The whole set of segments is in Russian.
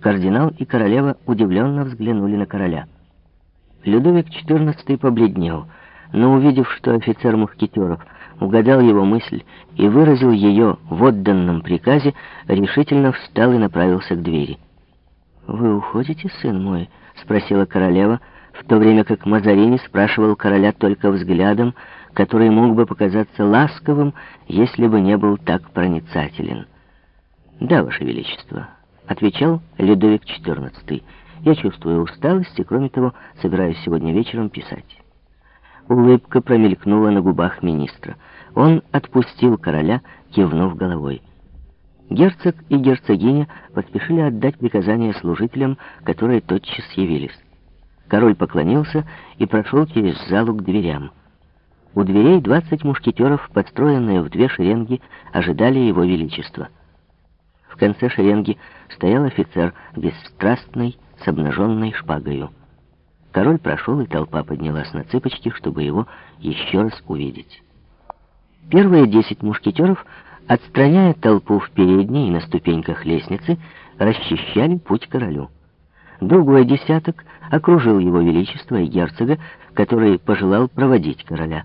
Кардинал и королева удивленно взглянули на короля. Людовик XIV побледнел, но, увидев, что офицер мушкетеров угадал его мысль и выразил ее в отданном приказе, решительно встал и направился к двери. «Вы уходите, сын мой?» — спросила королева, в то время как Мазарини спрашивал короля только взглядом, который мог бы показаться ласковым, если бы не был так проницателен. «Да, Ваше Величество», — отвечал Людовик XIV. «Я чувствую усталость и, кроме того, собираюсь сегодня вечером писать». Улыбка промелькнула на губах министра. Он отпустил короля, кивнув головой. Герцог и герцогиня поспешили отдать приказание служителям, которые тотчас явились. Король поклонился и прошел через залу к дверям. У дверей двадцать мушкетеров, подстроенные в две шеренги, ожидали его величества. Конце шеренги стоял офицер, бесстрастный, с обнаженной шпагою. Король прошел, и толпа поднялась на цыпочки, чтобы его еще раз увидеть. Первые десять мушкетеров, отстраняя толпу в передней и на ступеньках лестницы, расчищали путь королю. Другой десяток окружил его величество и герцога, который пожелал проводить короля.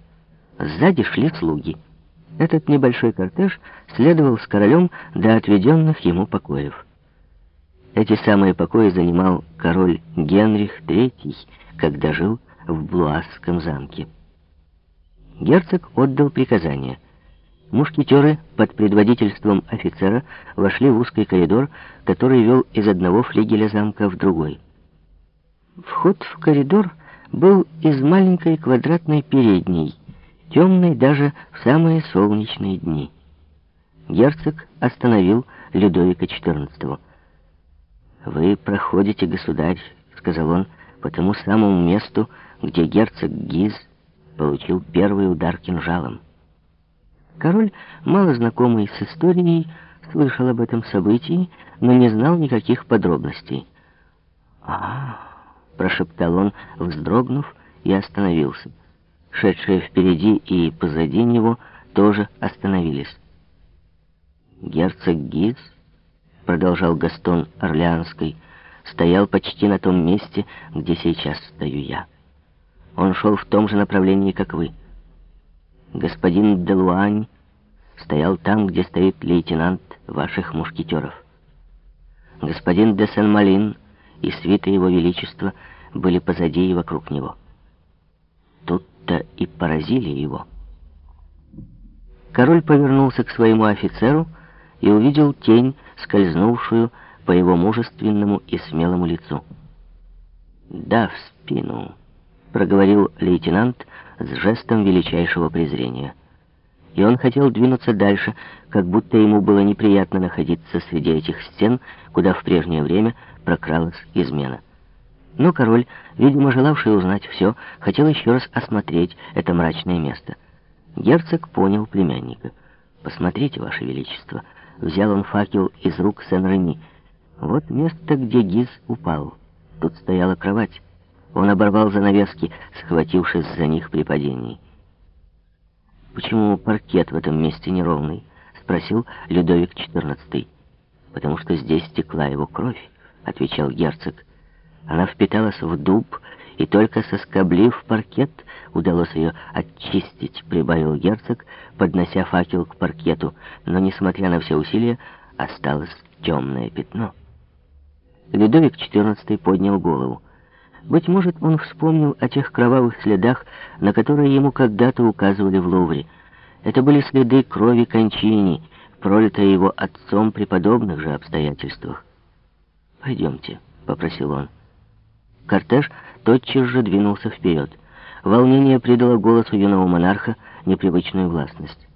Сзади шли слуги. Этот небольшой кортеж следовал с королем до отведенных ему покоев. Эти самые покои занимал король Генрих III, когда жил в Блуасском замке. Герцог отдал приказание. Мушкетеры под предводительством офицера вошли в узкий коридор, который вел из одного флигеля замка в другой. Вход в коридор был из маленькой квадратной передней, темной даже в самые солнечные дни. Герцог остановил Людовика XIV. «Вы проходите, государь», — сказал он, — «по тому самому месту, где герцог Гиз получил первый удар кинжалом». Король, мало знакомый с историей, слышал об этом событии, но не знал никаких подробностей. а, прошептал он, вздрогнув, и остановился. Шедшие впереди и позади него тоже остановились. Герцог Гиз продолжал Гастон Орлеанский, стоял почти на том месте, где сейчас стою я. Он шел в том же направлении, как вы. Господин Делуань стоял там, где стоит лейтенант ваших мушкетеров. Господин де Сен-Малин и свиты его величества были позади и вокруг него. Поразили его. Король повернулся к своему офицеру и увидел тень, скользнувшую по его мужественному и смелому лицу. «Да, в спину», — проговорил лейтенант с жестом величайшего презрения. И он хотел двинуться дальше, как будто ему было неприятно находиться среди этих стен, куда в прежнее время прокралась измена. Но король, видимо, желавший узнать все, хотел еще раз осмотреть это мрачное место. Герцог понял племянника. «Посмотрите, Ваше Величество», Взял он факел из рук Сен-Реми. Вот место, где Гиз упал. Тут стояла кровать. Он оборвал занавески, схватившись за них при падении. «Почему паркет в этом месте неровный?» — спросил Людовик XIV. «Потому что здесь текла его кровь», — отвечал герцог. Она впиталась в дуб, и только соскоблив паркет, удалось ее очистить, прибавил герцог, поднося факел к паркету, но, несмотря на все усилия, осталось темное пятно. Людовик XIV поднял голову. Быть может, он вспомнил о тех кровавых следах, на которые ему когда-то указывали в Лувре. Это были следы крови кончини, пролитой его отцом при подобных же обстоятельствах. «Пойдемте», — попросил он. Кортеж тотчас же двинулся вперед. Волнение придало голосу юного монарха непривычную властность.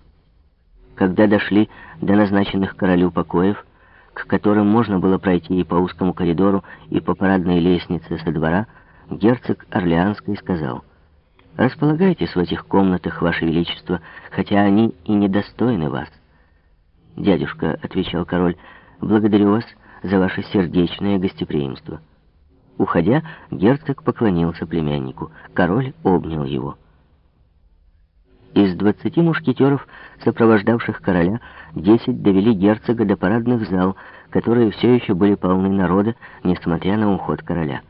Когда дошли до назначенных королю покоев, к которым можно было пройти и по узкому коридору, и по парадной лестнице со двора, герцог Орлеанский сказал, «Располагайтесь в этих комнатах, Ваше Величество, хотя они и недостойны вас». «Дядюшка», — отвечал король, — «благодарю вас за ваше сердечное гостеприимство». Уходя, герцог поклонился племяннику. Король обнял его. Из двадцати мушкетеров, сопровождавших короля, десять довели герцога до парадных зал, которые все еще были полны народа, несмотря на уход короля.